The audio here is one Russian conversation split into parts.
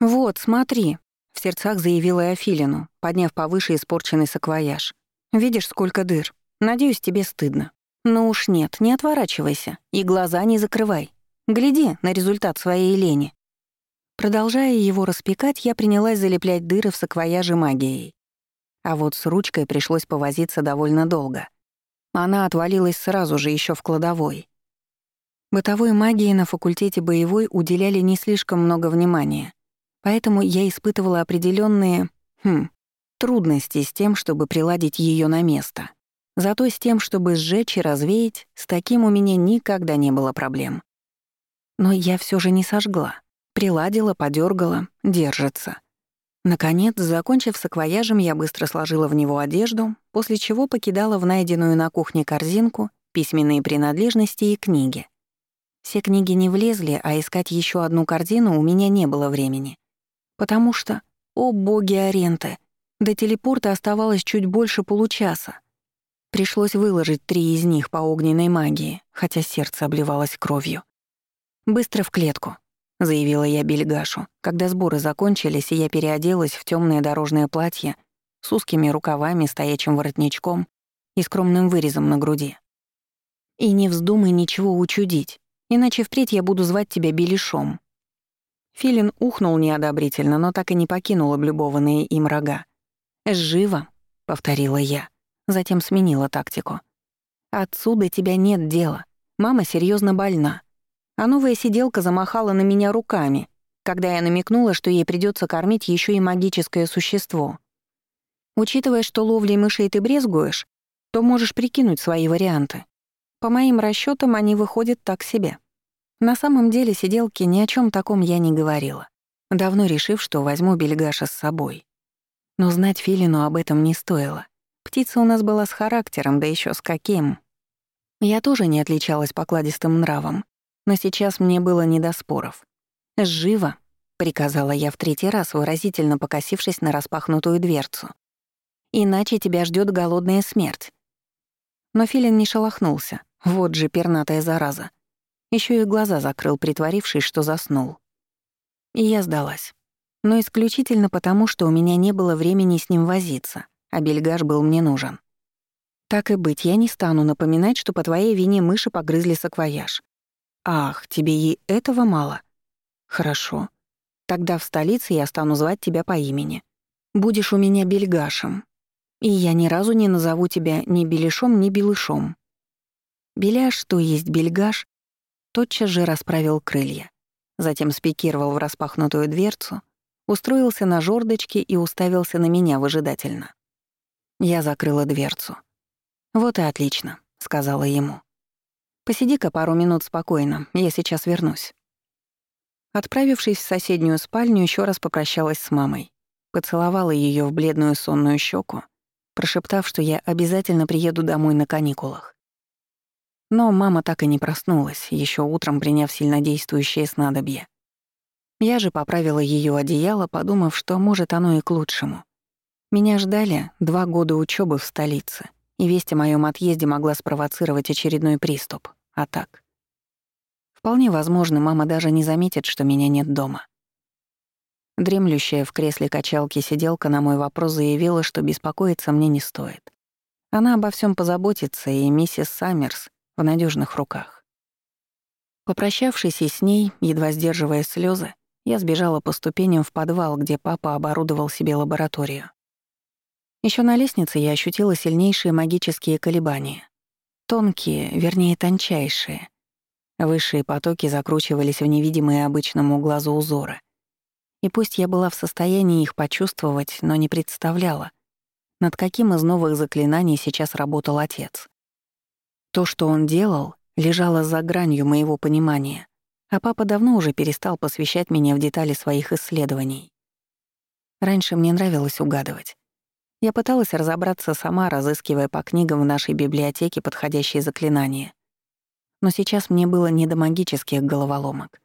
«Вот, смотри», — в сердцах заявила я Филину, подняв повыше испорченный саквояж. «Видишь, сколько дыр. Надеюсь, тебе стыдно. Ну уж нет, не отворачивайся и глаза не закрывай. Гляди на результат своей лени». Продолжая его распекать, я принялась залеплять дыры в саквояже магией. А вот с ручкой пришлось повозиться довольно долго. Она отвалилась сразу же еще в кладовой. Бытовой магии на факультете боевой уделяли не слишком много внимания, поэтому я испытывала определенные, хм, трудности с тем, чтобы приладить ее на место. Зато с тем, чтобы сжечь и развеять, с таким у меня никогда не было проблем. Но я все же не сожгла. Приладила, подергала, держится. Наконец, закончив саквояжем, я быстро сложила в него одежду, после чего покидала в найденную на кухне корзинку письменные принадлежности и книги. Все книги не влезли, а искать еще одну корзину у меня не было времени. Потому что, о боги Аренты, до телепорта оставалось чуть больше получаса. Пришлось выложить три из них по огненной магии, хотя сердце обливалось кровью. «Быстро в клетку», — заявила я Бельгашу, когда сборы закончились, и я переоделась в темное дорожное платье с узкими рукавами, стоячим воротничком и скромным вырезом на груди. «И не вздумай ничего учудить, иначе впредь я буду звать тебя Белишом». Филин ухнул неодобрительно, но так и не покинул облюбованные им рога. «Живо», — повторила я, затем сменила тактику. «Отсюда тебя нет дела. Мама серьезно больна. А новая сиделка замахала на меня руками, когда я намекнула, что ей придется кормить еще и магическое существо. Учитывая, что ловлей мышей ты брезгуешь, то можешь прикинуть свои варианты. По моим расчетам, они выходят так себе. На самом деле сиделки ни о чем таком я не говорила, давно решив, что возьму бельгаша с собой. Но знать Филину об этом не стоило. Птица у нас была с характером, да еще с каким. Я тоже не отличалась покладистым нравом, но сейчас мне было не до споров. «Живо!» — приказала я в третий раз, выразительно покосившись на распахнутую дверцу. «Иначе тебя ждет голодная смерть». Но Филин не шелохнулся. Вот же пернатая зараза. Еще и глаза закрыл, притворившись, что заснул. И я сдалась. Но исключительно потому, что у меня не было времени с ним возиться, а бельгаш был мне нужен. Так и быть, я не стану напоминать, что по твоей вине мыши погрызли саквояж. «Ах, тебе и этого мало?» «Хорошо. Тогда в столице я стану звать тебя по имени. Будешь у меня бельгашем. И я ни разу не назову тебя ни беляшом, ни белышом». Беляш, то есть бельгаш, тотчас же расправил крылья. Затем спикировал в распахнутую дверцу, устроился на жердочке и уставился на меня выжидательно. Я закрыла дверцу. «Вот и отлично», — сказала ему. Посиди-ка пару минут спокойно, я сейчас вернусь». Отправившись в соседнюю спальню, еще раз попрощалась с мамой. Поцеловала ее в бледную сонную щеку, прошептав, что я обязательно приеду домой на каникулах. Но мама так и не проснулась, еще утром приняв сильнодействующее снадобье. Я же поправила ее одеяло, подумав, что, может, оно и к лучшему. Меня ждали два года учебы в столице, и весть о моем отъезде могла спровоцировать очередной приступ. А так? Вполне возможно, мама даже не заметит, что меня нет дома. Дремлющая в кресле качалки сиделка на мой вопрос заявила, что беспокоиться мне не стоит. Она обо всем позаботится, и миссис Саммерс в надежных руках. Попрощавшись и с ней, едва сдерживая слезы, я сбежала по ступеням в подвал, где папа оборудовал себе лабораторию. Еще на лестнице я ощутила сильнейшие магические колебания. Тонкие, вернее, тончайшие. Высшие потоки закручивались в невидимые обычному глазу узоры. И пусть я была в состоянии их почувствовать, но не представляла, над каким из новых заклинаний сейчас работал отец. То, что он делал, лежало за гранью моего понимания, а папа давно уже перестал посвящать меня в детали своих исследований. Раньше мне нравилось угадывать. Я пыталась разобраться сама, разыскивая по книгам в нашей библиотеке подходящие заклинания. Но сейчас мне было не до магических головоломок.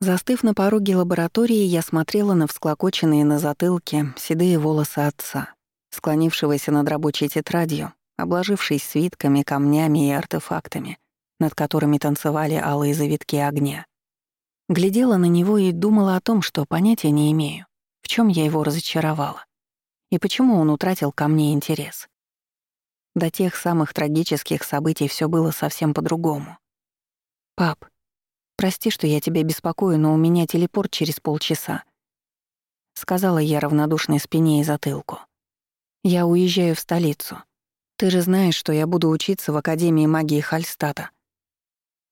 Застыв на пороге лаборатории, я смотрела на всклокоченные на затылке седые волосы отца, склонившегося над рабочей тетрадью, обложившись свитками, камнями и артефактами, над которыми танцевали алые завитки огня. Глядела на него и думала о том, что понятия не имею, в чем я его разочаровала и почему он утратил ко мне интерес. До тех самых трагических событий все было совсем по-другому. «Пап, прости, что я тебя беспокою, но у меня телепорт через полчаса», — сказала я равнодушной спине и затылку. «Я уезжаю в столицу. Ты же знаешь, что я буду учиться в Академии магии Хальстата».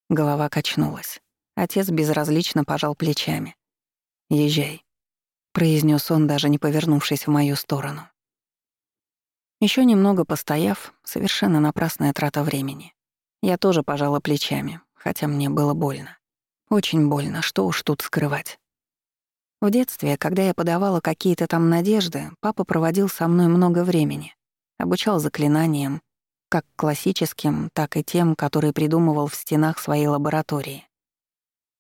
Голова качнулась. Отец безразлично пожал плечами. «Езжай», — произнес он, даже не повернувшись в мою сторону. Еще немного постояв, совершенно напрасная трата времени. Я тоже пожала плечами, хотя мне было больно. Очень больно, что уж тут скрывать. В детстве, когда я подавала какие-то там надежды, папа проводил со мной много времени. Обучал заклинаниям, как классическим, так и тем, которые придумывал в стенах своей лаборатории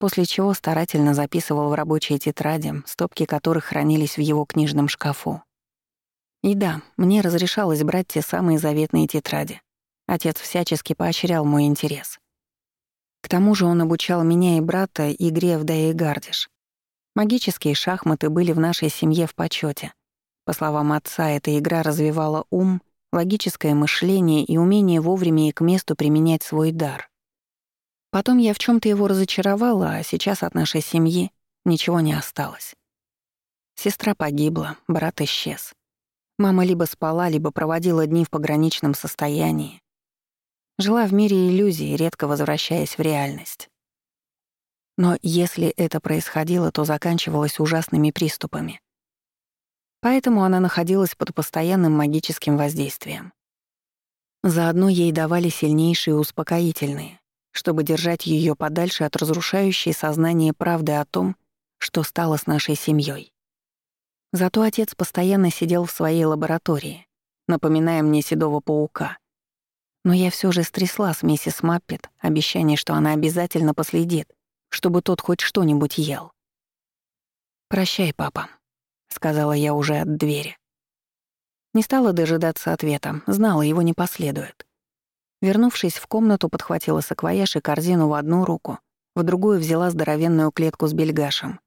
после чего старательно записывал в рабочие тетради, стопки которых хранились в его книжном шкафу. И да, мне разрешалось брать те самые заветные тетради. Отец всячески поощрял мой интерес. К тому же он обучал меня и брата игре в Даегардиш. Магические шахматы были в нашей семье в почете. По словам отца, эта игра развивала ум, логическое мышление и умение вовремя и к месту применять свой дар. Потом я в чем то его разочаровала, а сейчас от нашей семьи ничего не осталось. Сестра погибла, брат исчез. Мама либо спала, либо проводила дни в пограничном состоянии. Жила в мире иллюзий, редко возвращаясь в реальность. Но если это происходило, то заканчивалось ужасными приступами. Поэтому она находилась под постоянным магическим воздействием. Заодно ей давали сильнейшие успокоительные, чтобы держать ее подальше от разрушающей сознание правды о том, что стало с нашей семьей. Зато отец постоянно сидел в своей лаборатории, напоминая мне седого паука. Но я все же стрясла с миссис Маппет обещание, что она обязательно последит, чтобы тот хоть что-нибудь ел. «Прощай, папа», — сказала я уже от двери. Не стала дожидаться ответа, знала, его не последует. Вернувшись в комнату, подхватила саквояж и корзину в одну руку, в другую взяла здоровенную клетку с бельгашем,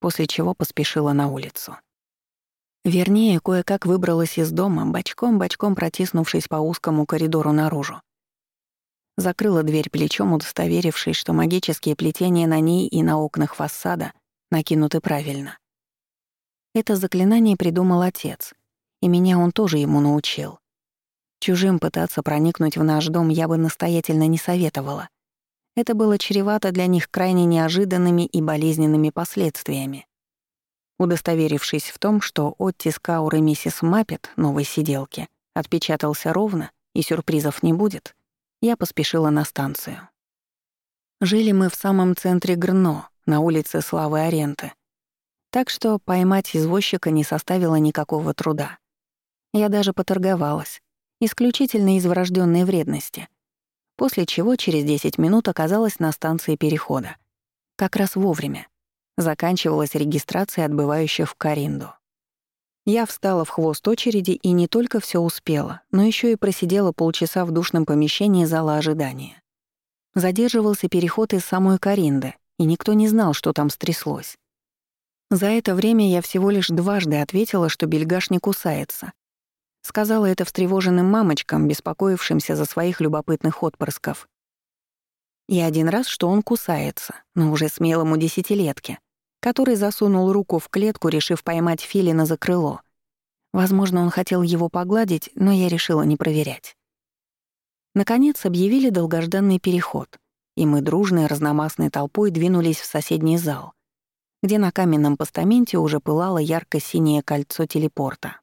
после чего поспешила на улицу. Вернее, кое-как выбралась из дома, бочком-бочком протиснувшись по узкому коридору наружу. Закрыла дверь плечом, удостоверившись, что магические плетения на ней и на окнах фасада накинуты правильно. Это заклинание придумал отец, и меня он тоже ему научил. Чужим пытаться проникнуть в наш дом я бы настоятельно не советовала. Это было чревато для них крайне неожиданными и болезненными последствиями. Удостоверившись в том, что оттиск ауры миссис Маппет, новой сиделки, отпечатался ровно и сюрпризов не будет, я поспешила на станцию. Жили мы в самом центре Грно, на улице Славы Аренты. Так что поймать извозчика не составило никакого труда. Я даже поторговалась, исключительно из врожденной вредности, после чего через 10 минут оказалась на станции перехода. Как раз вовремя. Заканчивалась регистрация отбывающих в Каринду. Я встала в хвост очереди и не только все успела, но еще и просидела полчаса в душном помещении зала ожидания. Задерживался переход из самой Каринды, и никто не знал, что там стряслось. За это время я всего лишь дважды ответила, что бельгаш не кусается, Сказала это встревоженным мамочкам, беспокоившимся за своих любопытных отпрысков. И один раз, что он кусается, но уже смелому десятилетке, который засунул руку в клетку, решив поймать филина за крыло. Возможно, он хотел его погладить, но я решила не проверять. Наконец объявили долгожданный переход, и мы дружной разномастной толпой двинулись в соседний зал, где на каменном постаменте уже пылало ярко-синее кольцо телепорта.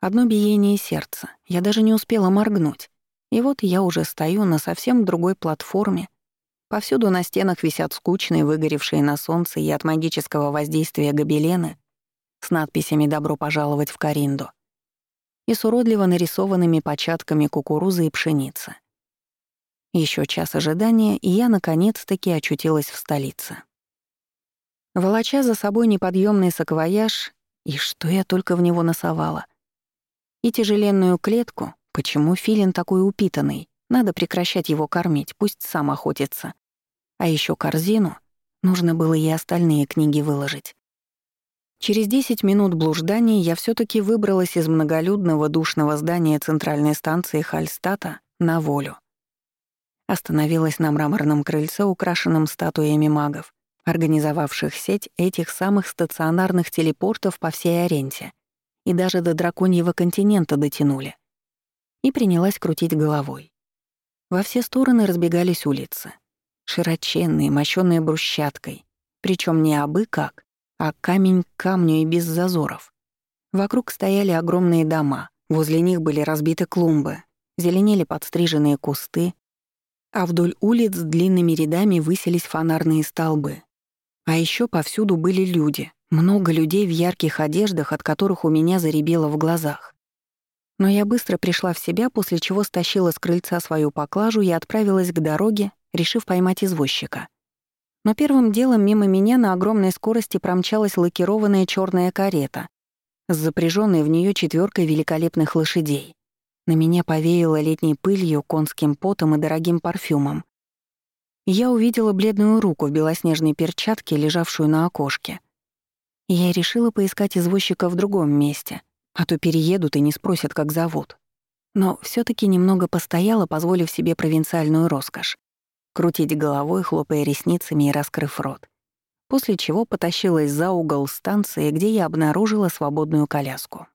Одно биение сердца. Я даже не успела моргнуть. И вот я уже стою на совсем другой платформе. Повсюду на стенах висят скучные, выгоревшие на солнце и от магического воздействия гобелены с надписями «Добро пожаловать в Каринду» и с уродливо нарисованными початками кукурузы и пшеницы. Еще час ожидания, и я наконец-таки очутилась в столице. Волоча за собой неподъемный саквояж, и что я только в него носовала — и тяжеленную клетку, почему филин такой упитанный, надо прекращать его кормить, пусть сам охотится. А еще корзину, Нужно было и остальные книги выложить. Через 10 минут блужданий я все таки выбралась из многолюдного душного здания центральной станции Хальстата на волю. Остановилась на мраморном крыльце, украшенном статуями магов, организовавших сеть этих самых стационарных телепортов по всей Аренте, и даже до драконьего континента дотянули. И принялась крутить головой. Во все стороны разбегались улицы. Широченные, мощённые брусчаткой. причем не абы как, а камень к камню и без зазоров. Вокруг стояли огромные дома, возле них были разбиты клумбы, зеленели подстриженные кусты, а вдоль улиц длинными рядами высились фонарные столбы. А еще повсюду были люди, много людей в ярких одеждах, от которых у меня заребело в глазах. Но я быстро пришла в себя, после чего стащила с крыльца свою поклажу и отправилась к дороге, решив поймать извозчика. Но первым делом мимо меня на огромной скорости промчалась лакированная черная карета с запряженной в нее четверкой великолепных лошадей. На меня повеяло летней пылью, конским потом и дорогим парфюмом. Я увидела бледную руку в белоснежной перчатке, лежавшую на окошке. Я решила поискать извозчика в другом месте, а то переедут и не спросят, как зовут. Но все таки немного постояла, позволив себе провинциальную роскошь. Крутить головой, хлопая ресницами и раскрыв рот. После чего потащилась за угол станции, где я обнаружила свободную коляску.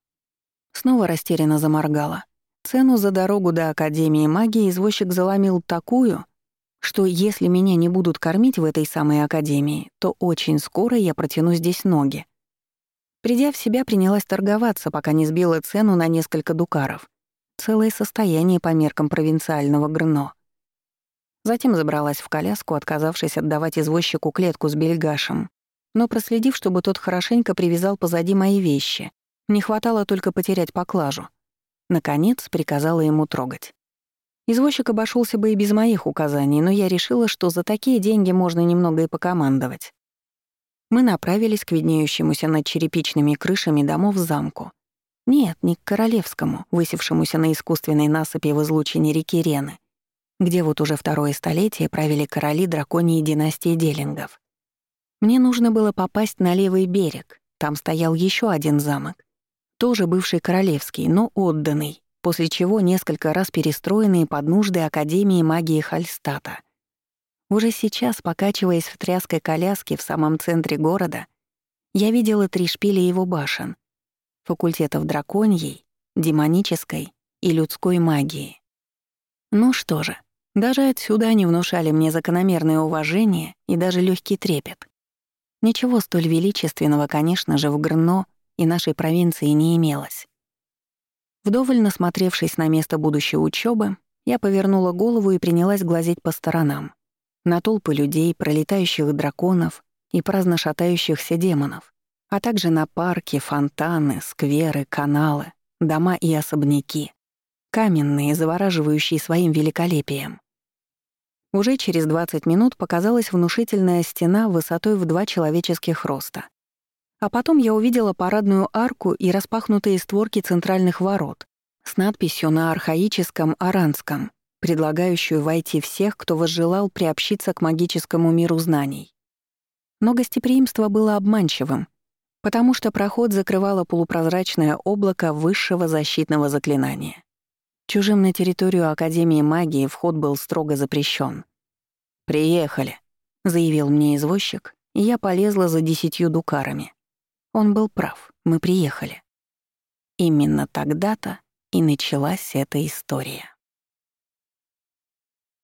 Снова растерянно заморгала. Цену за дорогу до Академии магии извозчик заломил такую, что если меня не будут кормить в этой самой Академии, то очень скоро я протяну здесь ноги. Придя в себя, принялась торговаться, пока не сбила цену на несколько дукаров. Целое состояние по меркам провинциального Грно. Затем забралась в коляску, отказавшись отдавать извозчику клетку с бельгашем, но проследив, чтобы тот хорошенько привязал позади мои вещи. Не хватало только потерять поклажу. Наконец, приказала ему трогать. Извозчик обошелся бы и без моих указаний, но я решила, что за такие деньги можно немного и покомандовать мы направились к виднеющемуся над черепичными крышами домов замку. Нет, не к королевскому, высевшемуся на искусственной насыпи в излучине реки Рены, где вот уже второе столетие правили короли драконьей династии Делингов. Мне нужно было попасть на левый берег, там стоял еще один замок, тоже бывший королевский, но отданный, после чего несколько раз перестроенный под нужды Академии магии Хальстата — уже сейчас, покачиваясь в тряской коляске в самом центре города, я видела три шпиля его башен — факультетов драконьей, демонической и людской магии. Ну что же, даже отсюда они внушали мне закономерное уважение и даже легкий трепет. Ничего столь величественного, конечно же, в Грно и нашей провинции не имелось. Вдоволь насмотревшись на место будущей учебы, я повернула голову и принялась глазеть по сторонам на толпы людей, пролетающих драконов и праздно шатающихся демонов, а также на парки, фонтаны, скверы, каналы, дома и особняки, каменные, завораживающие своим великолепием. Уже через 20 минут показалась внушительная стена высотой в два человеческих роста. А потом я увидела парадную арку и распахнутые створки центральных ворот с надписью на архаическом аранском предлагающую войти всех, кто возжелал приобщиться к магическому миру знаний. Но гостеприимство было обманчивым, потому что проход закрывало полупрозрачное облако высшего защитного заклинания. Чужим на территорию Академии магии вход был строго запрещен. «Приехали», — заявил мне извозчик, и я полезла за десятью дукарами. Он был прав, мы приехали. Именно тогда-то и началась эта история.